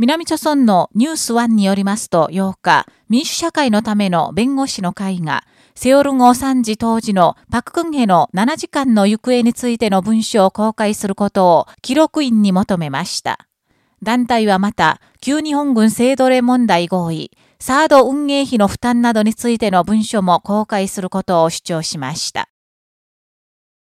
南朝村のニュースワンによりますと8日、民主社会のための弁護士の会が、セオル号3事当時のパククンヘの7時間の行方についての文書を公開することを記録員に求めました。団体はまた、旧日本軍制奴隷問題合意、サード運営費の負担などについての文書も公開することを主張しました。